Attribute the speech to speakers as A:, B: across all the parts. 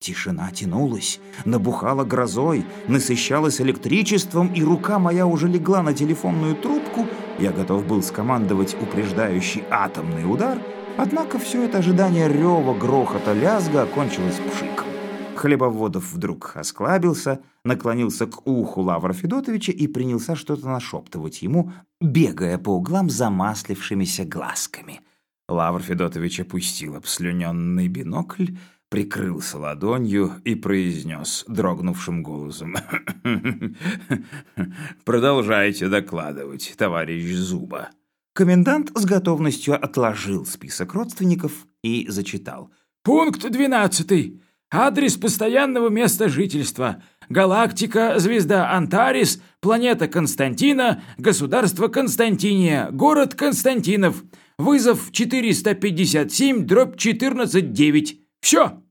A: Тишина тянулась, набухала грозой, насыщалась электричеством, и рука моя уже легла на телефонную трубку. Я готов был скомандовать упреждающий атомный удар, однако все это ожидание рева, грохота, лязга окончилось пшиком. Хлебоводов вдруг осклабился, наклонился к уху Лавра Федотовича и принялся что-то нашептывать ему, бегая по углам замаслившимися глазками. Лавр Федотович опустил обслюненный бинокль, прикрылся ладонью и произнес дрогнувшим голосом. «Продолжайте докладывать, товарищ Зуба». Комендант с готовностью отложил список родственников и зачитал.
B: «Пункт двенадцатый. Адрес постоянного места жительства. Галактика, звезда Антарис, планета Константина, государство Константиния, город Константинов. Вызов 457, дробь 14-9. Все!»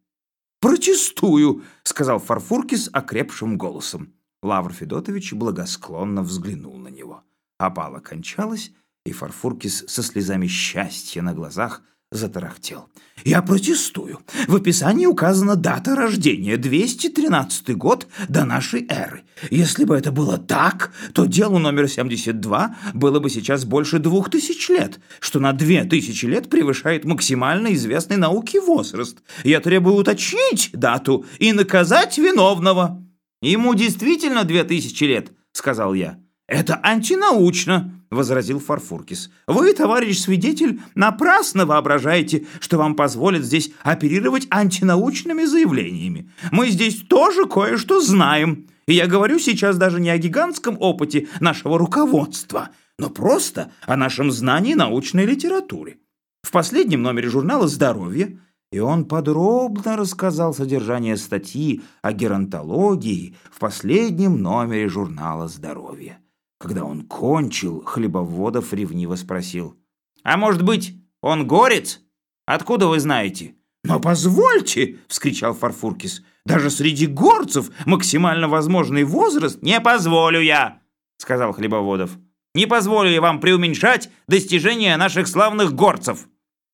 A: «Протестую!» — сказал Фарфуркис окрепшим голосом. Лавр Федотович благосклонно взглянул на него. Опала кончалась, и Фарфуркис со слезами счастья на глазах затарахтел. «Я протестую. В описании указана дата рождения, 213 год до нашей эры. Если бы это было так, то делу номер 72 было бы сейчас больше двух тысяч лет, что на две тысячи лет превышает максимально известный науке возраст. Я требую уточнить дату и наказать виновного». «Ему действительно две тысячи лет», — сказал я. «Это антинаучно», — возразил Фарфуркис. «Вы, товарищ свидетель, напрасно воображаете, что вам позволят здесь оперировать антинаучными заявлениями. Мы здесь тоже кое-что знаем. И я говорю сейчас даже не о гигантском опыте нашего руководства, но просто о нашем знании научной литературы. В последнем номере журнала «Здоровье» И он подробно рассказал содержание статьи о геронтологии в последнем номере журнала «Здоровье». Когда он кончил, Хлебоводов ревниво спросил. «А может быть, он горец? Откуда вы знаете?» «Но позвольте!» — вскричал Фарфуркис. «Даже среди горцев максимально возможный возраст не позволю я!» — сказал Хлебоводов. «Не позволю я вам преуменьшать достижения наших славных горцев.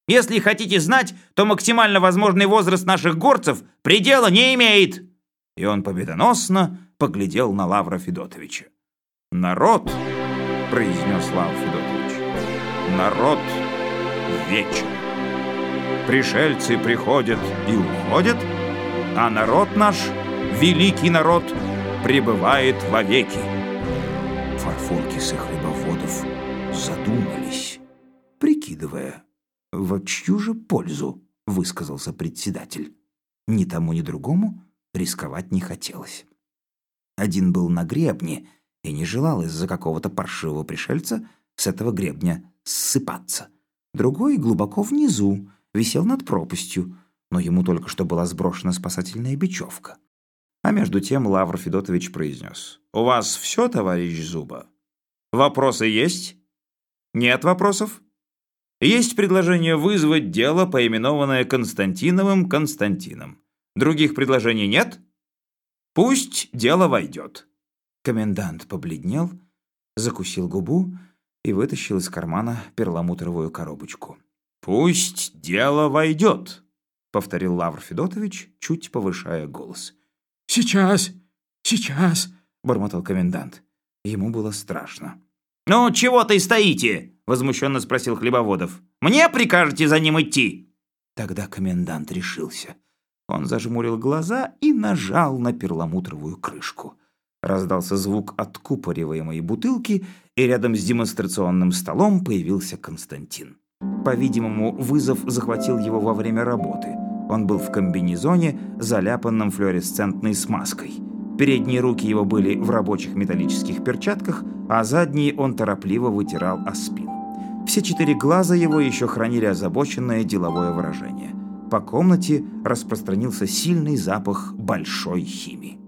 A: Если хотите знать, то максимально возможный возраст наших горцев предела не имеет!» И он победоносно поглядел на Лавра Федотовича. «Народ», — произнес Лав Федотович, — «народ вечен. Пришельцы приходят и уходят, а народ наш, великий народ, пребывает вовеки». Фарфуркис и Хлебоводов задумались, прикидывая, в чью же пользу высказался председатель. Ни тому, ни другому рисковать не хотелось. Один был на гребне — и не желал из-за какого-то паршивого пришельца с этого гребня ссыпаться. Другой глубоко внизу, висел над пропастью, но ему только что была сброшена спасательная бечевка. А между тем Лавр Федотович произнес. «У вас все, товарищ Зуба? Вопросы есть? Нет вопросов? Есть предложение вызвать дело, поименованное Константиновым Константином. Других предложений нет? Пусть дело войдет». Комендант побледнел, закусил губу и вытащил из кармана перламутровую коробочку. «Пусть дело войдет», — повторил Лавр Федотович, чуть повышая голос.
B: «Сейчас, сейчас», — бормотал комендант.
A: Ему было страшно. «Ну, чего ты стоите?» — возмущенно спросил Хлебоводов. «Мне прикажете за ним идти?» Тогда комендант решился. Он зажмурил глаза и нажал на перламутровую крышку. Раздался звук откупориваемой бутылки, и рядом с демонстрационным столом появился Константин. По-видимому, вызов захватил его во время работы. Он был в комбинезоне, заляпанном флуоресцентной смазкой. Передние руки его были в рабочих металлических перчатках, а задние он торопливо вытирал о спину. Все четыре глаза его еще хранили озабоченное деловое выражение. По комнате распространился сильный запах большой химии.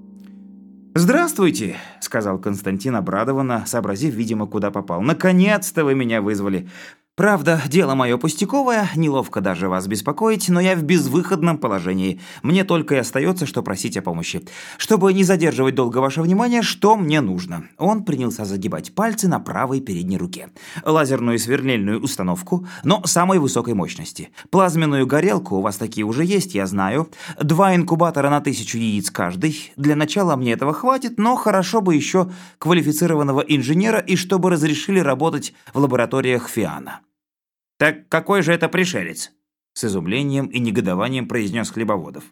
A: «Здравствуйте», — сказал Константин обрадованно, сообразив, видимо, куда попал. «Наконец-то вы меня вызвали. Правда, дело мое пустяковое, неловко даже вас беспокоить, но я в безвыходном положении. Мне только и остается, что просить о помощи. Чтобы не задерживать долго ваше внимание, что мне нужно?» Он принялся загибать пальцы на правой передней руке. «Лазерную сверлильную установку, но самой высокой мощности. Плазменную горелку, у вас такие уже есть, я знаю. Два инкубатора на тысячу яиц каждый. Для начала мне этого хватит, но хорошо бы еще квалифицированного инженера и чтобы разрешили работать в лабораториях Фиана». «Так какой же это пришелец?» С изумлением и негодованием произнес Хлебоводов.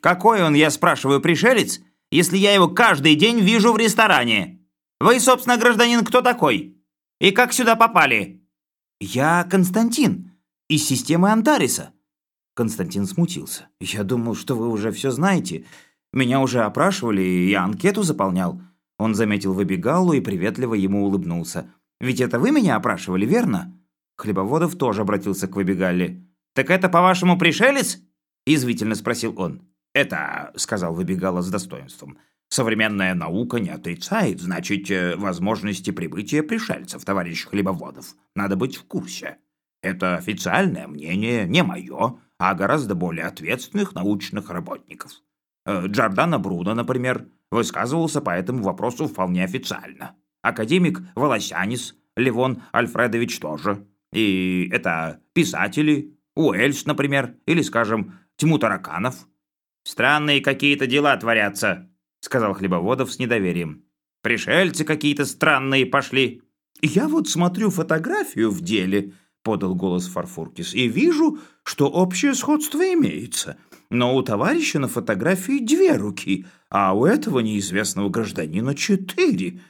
A: «Какой он, я спрашиваю, пришелец, если я его каждый день вижу в ресторане? Вы, собственно, гражданин, кто такой? И как сюда попали?» «Я Константин, из системы Антариса». Константин смутился. «Я думал, что вы уже все знаете. Меня уже опрашивали, и я анкету заполнял». Он заметил выбегалу и приветливо ему улыбнулся. «Ведь это вы меня опрашивали, верно?» Хлебоводов тоже обратился к Выбегалле. «Так это, по-вашему, пришелец?» – извительно спросил он. «Это, — сказал Выбегало с достоинством, — современная наука не отрицает, значит, э, возможности прибытия пришельцев, товарищ Хлебоводов. Надо быть в курсе. Это официальное мнение, не мое, а гораздо более ответственных научных работников. Э, Джордано Бруно, например, высказывался по этому вопросу вполне официально. Академик Волосянис, Левон Альфредович тоже. И это писатели, Уэльс, например, или, скажем, Тьму тараканов. «Странные какие-то дела творятся», — сказал Хлебоводов с недоверием. «Пришельцы какие-то странные пошли». «Я вот смотрю фотографию в деле», — подал голос Фарфуркис, «и вижу, что общее сходство имеется. Но у товарища на фотографии две руки, а у этого неизвестного гражданина четыре.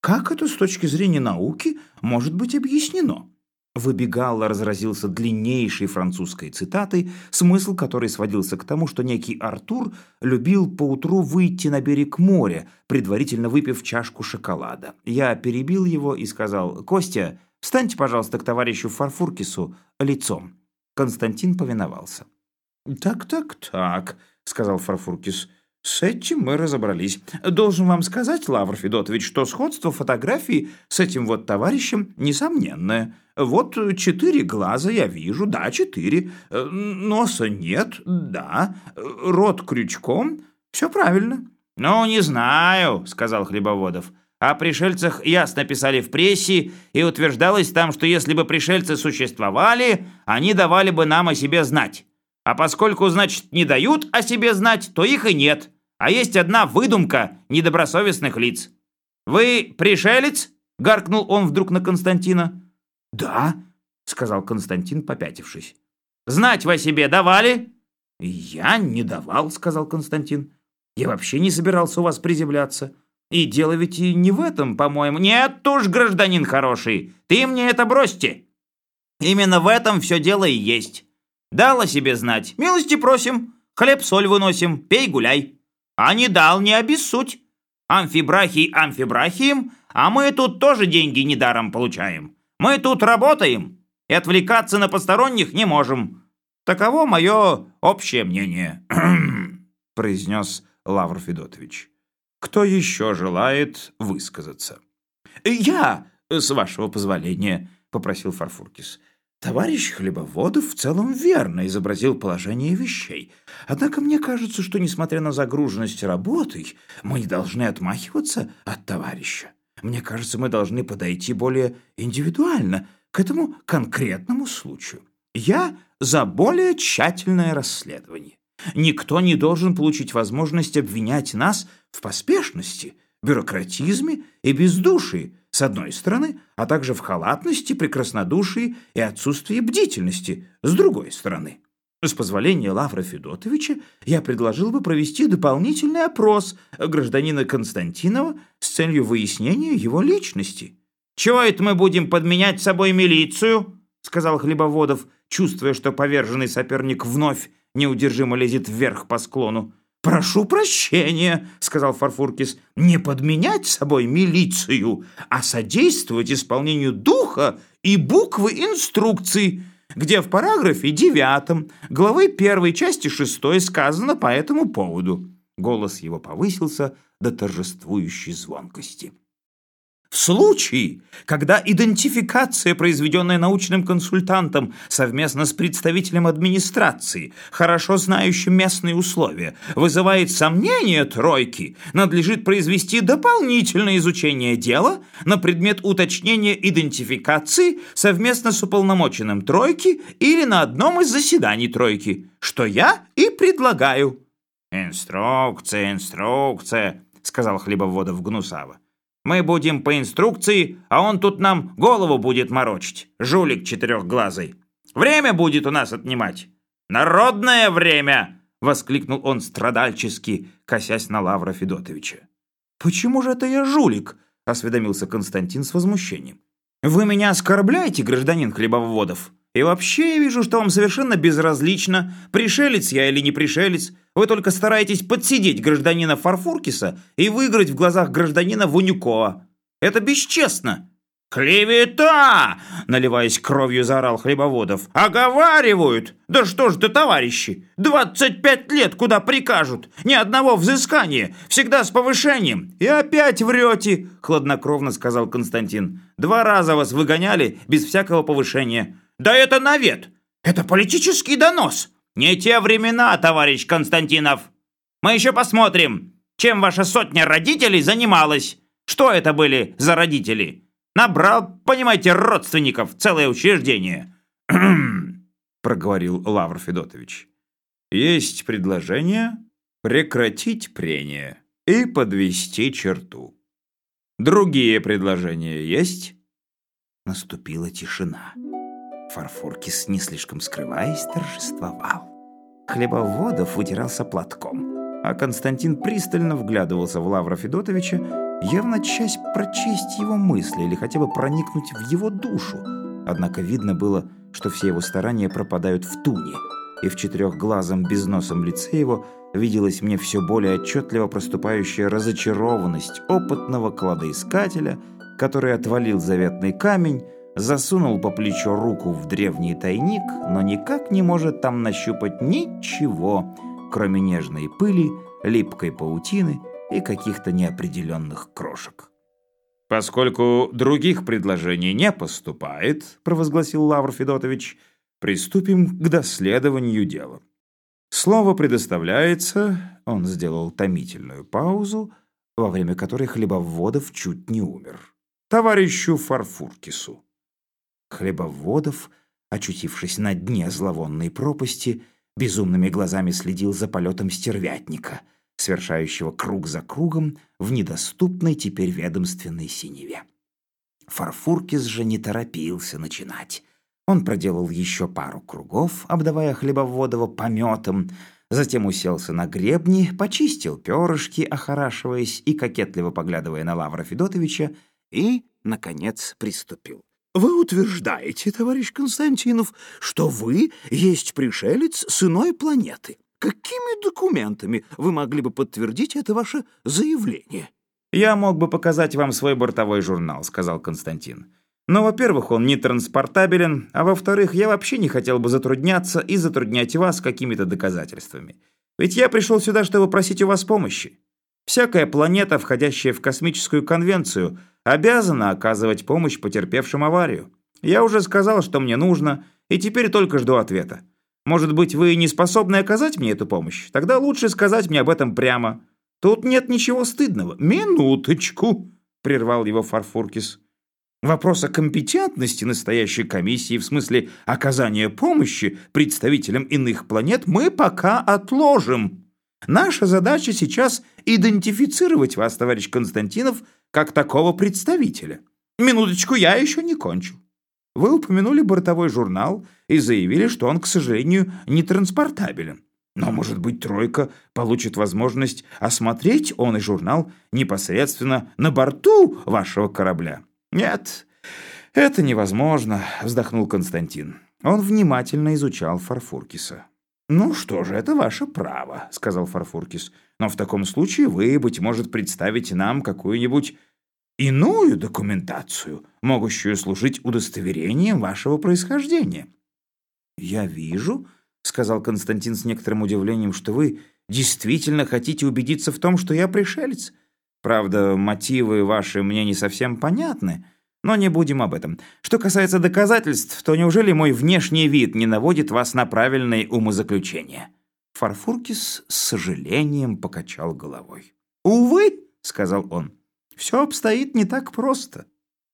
A: Как это с точки зрения науки может быть объяснено?» Выбегало разразился длиннейшей французской цитатой, смысл которой сводился к тому, что некий Артур любил поутру выйти на берег моря, предварительно выпив чашку шоколада. Я перебил его и сказал, «Костя, встаньте, пожалуйста, к товарищу Фарфуркису лицом». Константин повиновался. «Так, так, так», — сказал Фарфуркис, — «с этим мы разобрались. Должен вам сказать, Лавр Федотович, что сходство фотографии с этим вот товарищем несомненное». Вот четыре глаза я вижу, да, четыре. Носа нет, да. Рот крючком, все правильно. «Ну, не знаю», — сказал Хлебоводов. «О пришельцах ясно писали в прессе, и утверждалось там, что если бы пришельцы существовали, они давали бы нам о себе знать. А поскольку, значит, не дают о себе знать, то их и нет. А есть одна выдумка недобросовестных лиц». «Вы пришелец?» — гаркнул он вдруг на Константина. «Да», — сказал Константин, попятившись. «Знать вы себе давали?» «Я не давал», — сказал Константин. «Я вообще не собирался у вас приземляться. И дело ведь и не в этом, по-моему. Нет уж, гражданин хороший, ты мне это бросьте. Именно в этом все дело и есть. Дал себе знать. Милости просим. Хлеб-соль выносим. Пей, гуляй. А не дал, не обессудь. Амфибрахий амфибрахием, а мы тут тоже деньги недаром получаем. Мы тут работаем и отвлекаться на посторонних не можем. Таково мое общее мнение», — произнес Лавр Федотович. «Кто еще желает высказаться?» «Я, с вашего позволения», — попросил Фарфуркис. Товарищ Хлебоводов в целом верно изобразил положение вещей. Однако мне кажется, что, несмотря на загруженность работой, мы не должны отмахиваться от товарища. Мне кажется, мы должны подойти более индивидуально к этому конкретному случаю. Я за более тщательное расследование. Никто не должен получить возможность обвинять нас в поспешности, бюрократизме и бездушии, с одной стороны, а также в халатности, прекраснодушии и отсутствии бдительности, с другой стороны. С позволения Лавра Федотовича я предложил бы провести дополнительный опрос гражданина Константинова с целью выяснения его личности. «Чего это мы будем подменять собой милицию?» — сказал Хлебоводов, чувствуя, что поверженный соперник вновь неудержимо лезет вверх по склону. «Прошу прощения», — сказал Фарфуркис, — «не подменять собой милицию, а содействовать исполнению духа и буквы инструкций» где в параграфе 9 главы 1 части 6 сказано по этому поводу. Голос его повысился до торжествующей звонкости. В случае, когда идентификация, произведенная научным консультантом совместно с представителем администрации, хорошо знающим местные условия, вызывает сомнения тройки, надлежит произвести дополнительное изучение дела на предмет уточнения идентификации совместно с уполномоченным тройки или на одном из заседаний тройки, что я и предлагаю. «Инструкция, инструкция», — сказал Хлебоводов Гнусава. Мы будем по инструкции, а он тут нам голову будет морочить. Жулик четырехглазый. Время будет у нас отнимать. Народное время!» Воскликнул он страдальчески, косясь на Лавра Федотовича.
B: «Почему же это я жулик?» Осведомился Константин с возмущением. «Вы меня оскорбляете, гражданин Хлебоводов? И вообще я вижу, что вам совершенно безразлично, пришелец я или не пришелец. Вы только стараетесь подсидеть гражданина Фарфуркиса и выиграть в глазах гражданина Вунюкова. Это бесчестно!»
A: «Клевета!» — наливаясь кровью, заорал Хлебоводов. «Оговаривают! Да что ж ты, товарищи! Двадцать пять лет куда прикажут! Ни одного взыскания! Всегда с повышением! И опять врете!» — хладнокровно сказал Константин. «Два раза вас выгоняли без всякого повышения. Да это навет! Это политический донос! Не те времена, товарищ Константинов! Мы еще посмотрим, чем ваша сотня родителей занималась! Что это были за родители? Набрал, понимаете, родственников, целое учреждение!» проговорил Лавр Федотович. «Есть предложение прекратить прение и подвести черту. Другие предложения есть?»
B: Наступила тишина. Фарфуркис, не слишком скрываясь, торжествовал. Хлебоводов вытирался платком, а Константин пристально вглядывался в Лавра Федотовича, явно часть прочесть его мысли или хотя бы проникнуть в его душу. Однако видно было, что все его старания пропадают в туне, и в четырехглазом безносом лице его виделась мне все более отчетливо проступающая разочарованность опытного кладоискателя, который отвалил заветный камень, засунул по плечо руку в древний тайник, но никак не может там нащупать ничего, кроме нежной пыли, липкой паутины и каких-то неопределенных крошек.
A: «Поскольку других предложений не поступает», — провозгласил Лавр Федотович, «приступим к доследованию дела». Слово предоставляется, он сделал томительную паузу, во время которой Хлебоводов чуть не умер, товарищу Фарфуркису.
B: Хлебоводов, очутившись на дне зловонной пропасти, безумными глазами следил за полетом стервятника, совершающего круг за кругом в недоступной теперь ведомственной синеве. Фарфуркис же не торопился начинать. Он проделал еще пару кругов, обдавая Хлебоводова пометом, затем уселся на гребни, почистил перышки, охорашиваясь и кокетливо поглядывая на Лавра Федотовича, и, наконец, приступил.
C: Вы утверждаете, товарищ Константинов, что вы есть пришелец с иной планеты. Какими документами вы могли бы подтвердить это ваше заявление?
A: «Я мог бы показать вам свой бортовой журнал», — сказал Константин. «Но, во-первых, он не транспортабелен, а во-вторых, я вообще не хотел бы затрудняться и затруднять вас какими-то доказательствами. Ведь я пришел сюда, чтобы просить у вас помощи. Всякая планета, входящая в космическую конвенцию, обязана оказывать помощь потерпевшим аварию. Я уже сказал, что мне нужно, и теперь только жду ответа. Может быть, вы не способны оказать мне эту помощь? Тогда лучше сказать мне об этом прямо. Тут нет ничего стыдного. Минуточку, прервал его Фарфуркис. Вопрос о компетентности настоящей комиссии в смысле оказания помощи представителям иных планет мы пока отложим. Наша задача сейчас идентифицировать вас, товарищ Константинов, как такого представителя. Минуточку, я еще не кончил. Вы упомянули бортовой журнал и заявили, что он, к сожалению, не транспортабелен. Но, может быть, «тройка» получит возможность осмотреть он и журнал непосредственно на борту вашего корабля. Нет, это невозможно, вздохнул Константин. Он внимательно изучал Фарфуркиса. «Ну что же, это ваше право», — сказал Фарфуркис. «Но в таком случае вы, быть может, представите нам какую-нибудь иную документацию, могущую служить удостоверением вашего происхождения». «Я вижу», — сказал Константин с некоторым удивлением, «что вы действительно хотите убедиться в том, что я пришелец.
B: Правда, мотивы ваши мне не совсем понятны, но не будем об этом. Что касается доказательств, то неужели мой внешний вид не наводит вас на правильные умозаключения?» Фарфуркис с сожалением покачал головой. «Увы», — сказал он, — «все обстоит не так просто.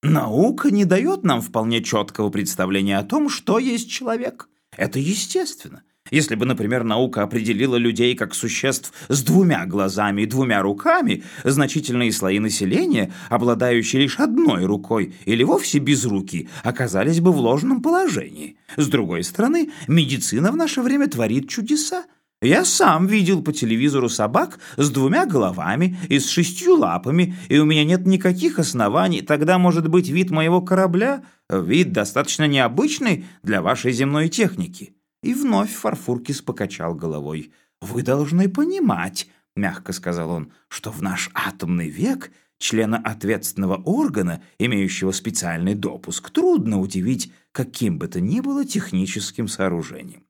B: Наука не дает нам вполне четкого представления о том, что есть человек. Это естественно. Если бы, например, наука определила людей как существ с двумя глазами и двумя руками, значительные слои населения, обладающие лишь одной рукой или вовсе без руки, оказались бы в ложном положении. С другой стороны, медицина в наше время творит чудеса. Я сам видел по телевизору собак с двумя головами и с шестью лапами, и у меня нет никаких оснований. Тогда, может быть, вид моего корабля — вид достаточно необычный для вашей земной техники». И вновь Фарфуркис покачал головой. «Вы должны понимать», — мягко сказал он, «что в наш атомный век члена ответственного органа, имеющего специальный допуск, трудно удивить каким бы то ни было техническим сооружением.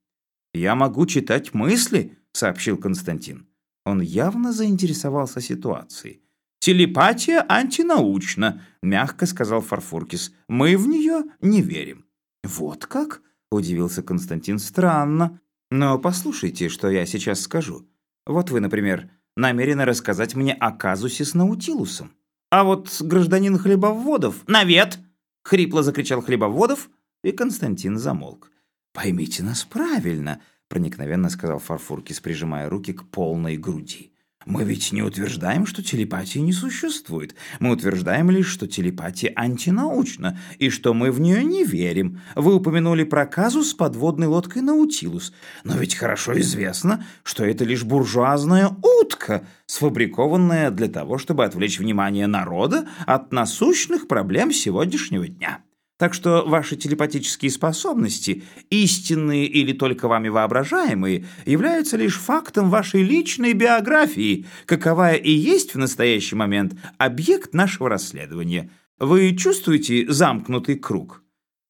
B: «Я могу читать мысли», — сообщил Константин. Он явно заинтересовался ситуацией. «Телепатия антинаучна», — мягко сказал Фарфуркис. «Мы в нее не верим». «Вот как?» — удивился Константин. «Странно. Но послушайте, что я сейчас скажу. Вот вы, например, намерены рассказать мне о казусе с Наутилусом. А вот гражданин Хлебоводов... «Навет!» — хрипло закричал Хлебоводов, и Константин замолк. «Поймите нас правильно», — проникновенно сказал Фарфуркис, прижимая руки к полной груди. «Мы ведь не утверждаем, что телепатии не существует. Мы утверждаем лишь, что телепатия антинаучна, и что мы в нее не верим. Вы упомянули про казус с подводной лодкой «Наутилус». Но ведь хорошо известно, что это лишь буржуазная утка, сфабрикованная для того, чтобы отвлечь внимание народа от насущных проблем сегодняшнего дня». Так что ваши телепатические способности, истинные или только вами воображаемые, являются лишь фактом вашей личной биографии, каковая и есть в настоящий момент объект нашего расследования. Вы чувствуете замкнутый круг?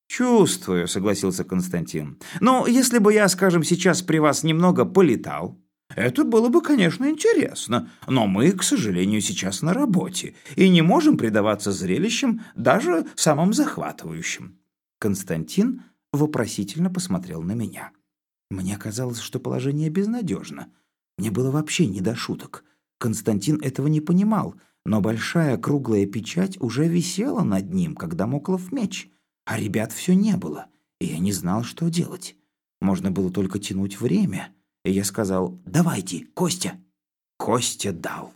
B: «Чувствую», — согласился Константин. «Но если бы я, скажем, сейчас при вас немного полетал, это было бы, конечно, интересно, но мы, к сожалению, сейчас на работе и не можем предаваться зрелищам, даже самым захватывающим». Константин вопросительно посмотрел на меня. Мне казалось, что положение безнадежно. Мне было вообще не до шуток. Константин этого не понимал, но большая круглая печать уже висела над ним, когда моклов меч, а ребят все не было, и я не знал, что делать. Можно было только тянуть время — и я сказал «Давайте, Костя». Костя дал.